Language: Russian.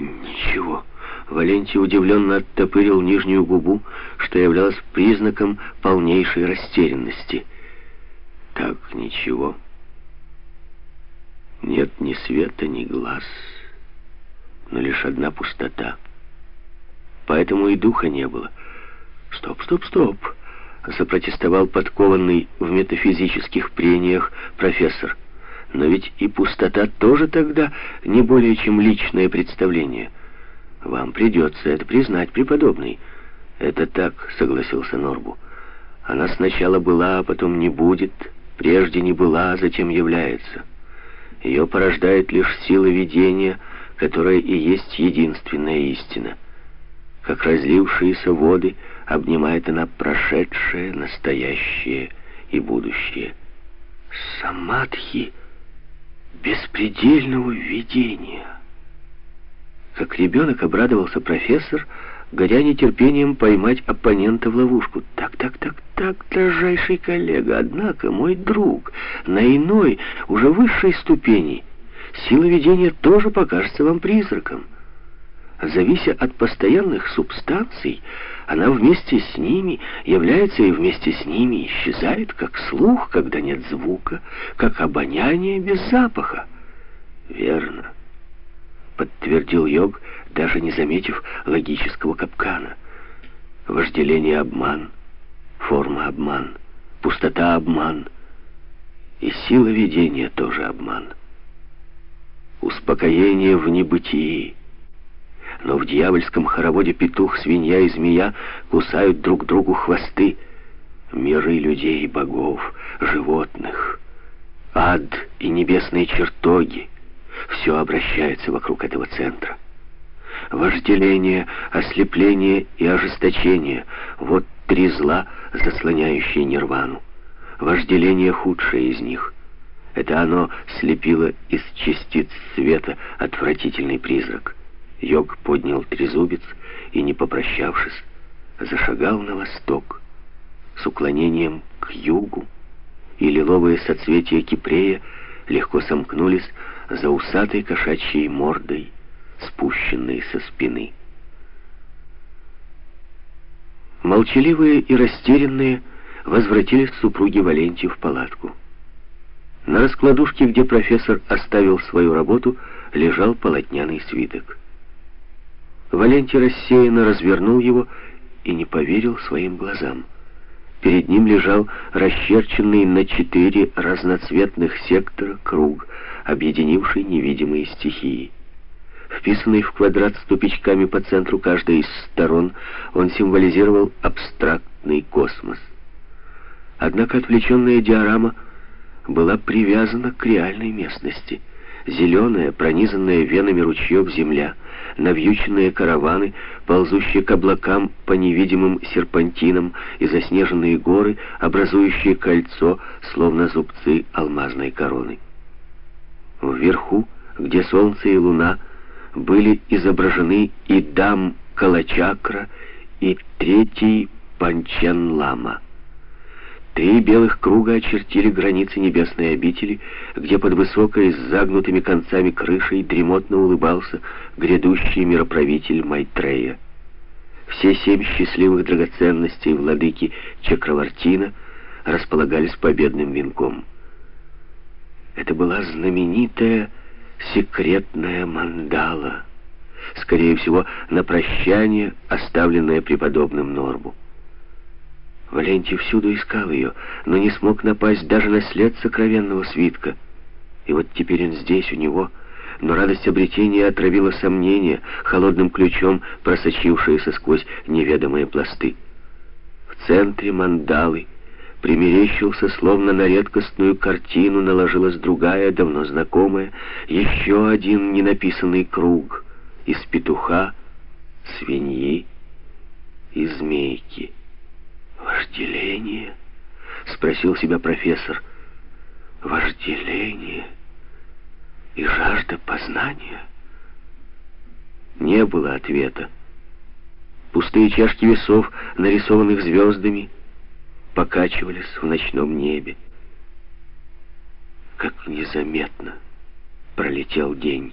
Ничего. Валентий удивленно оттопырил нижнюю губу, что являлось признаком полнейшей растерянности. Так, ничего. Нет ни света, ни глаз, но лишь одна пустота. Поэтому и духа не было. Стоп, стоп, стоп, запротестовал подкованный в метафизических прениях профессор. Но ведь и пустота тоже тогда не более чем личное представление. Вам придется это признать, преподобный. Это так, согласился Норбу. Она сначала была, а потом не будет, прежде не была, а затем является. Ее порождает лишь сила видения, которая и есть единственная истина. Как разлившиеся воды обнимает она прошедшее, настоящее и будущее. Самадхи беспредельного видения. Как ребенок обрадовался профессор, горя нетерпением поймать оппонента в ловушку. «Так, так, так, так, дорожайший коллега, однако, мой друг, на иной, уже высшей ступени, сила видения тоже покажется вам призраком. Завися от постоянных субстанций, она вместе с ними является и вместе с ними исчезает, как слух, когда нет звука, как обоняние без запаха. Верно подтвердил Йог, даже не заметив логического капкана. Вожделение — обман, форма — обман, пустота — обман, и сила видения тоже обман. Успокоение в небытии. Но в дьявольском хороводе петух, свинья и змея кусают друг другу хвосты. Миры людей и богов, животных, ад и небесные чертоги — все обращается вокруг этого центра. Вожделение, ослепление и ожесточение — вот три зла, заслоняющие нирвану. Вожделение — худшее из них. Это оно слепило из частиц света отвратительный призрак. Йог поднял трезубец и, не попрощавшись, зашагал на восток с уклонением к югу, и лиловые соцветия Кипрея легко сомкнулись за усатой кошачьей мордой, спущенной со спины. Молчаливые и растерянные возвратились супруги Валентий в палатку. На раскладушке, где профессор оставил свою работу, лежал полотняный свиток. Валентий рассеянно развернул его и не поверил своим глазам. Перед ним лежал расчерченный на четыре разноцветных сектора круг, объединивший невидимые стихии. Вписанный в квадрат с тупичками по центру каждой из сторон, он символизировал абстрактный космос. Однако отвлеченная диорама была привязана к реальной местности. Зеленая, пронизанная венами ручьев земля — навьюченные караваны, ползущие к облакам по невидимым серпантинам и заснеженные горы, образующие кольцо, словно зубцы алмазной короны. Вверху, где солнце и луна, были изображены и дам Калачакра, и третий Панчен-лама. Три белых круга очертили границы небесной обители, где под высокой с загнутыми концами крышей дремотно улыбался грядущий мироправитель Майтрея. Все семь счастливых драгоценностей владыки Чакравартина располагались победным венком. Это была знаменитая секретная мандала, скорее всего, на прощание, оставленная преподобным Норбу. Валентий всюду искал ее, но не смог напасть даже на след сокровенного свитка. И вот теперь он здесь, у него, но радость обретения отравила сомнения, холодным ключом просочившиеся сквозь неведомые пласты. В центре мандалы примерещился, словно на редкостную картину наложилась другая, давно знакомая, еще один ненаписанный круг из петуха, свиньи и змейки. «Вожделение?» — спросил себя профессор. «Вожделение и жажда познания?» Не было ответа. Пустые чашки весов, нарисованных звездами, покачивались в ночном небе. Как незаметно пролетел день.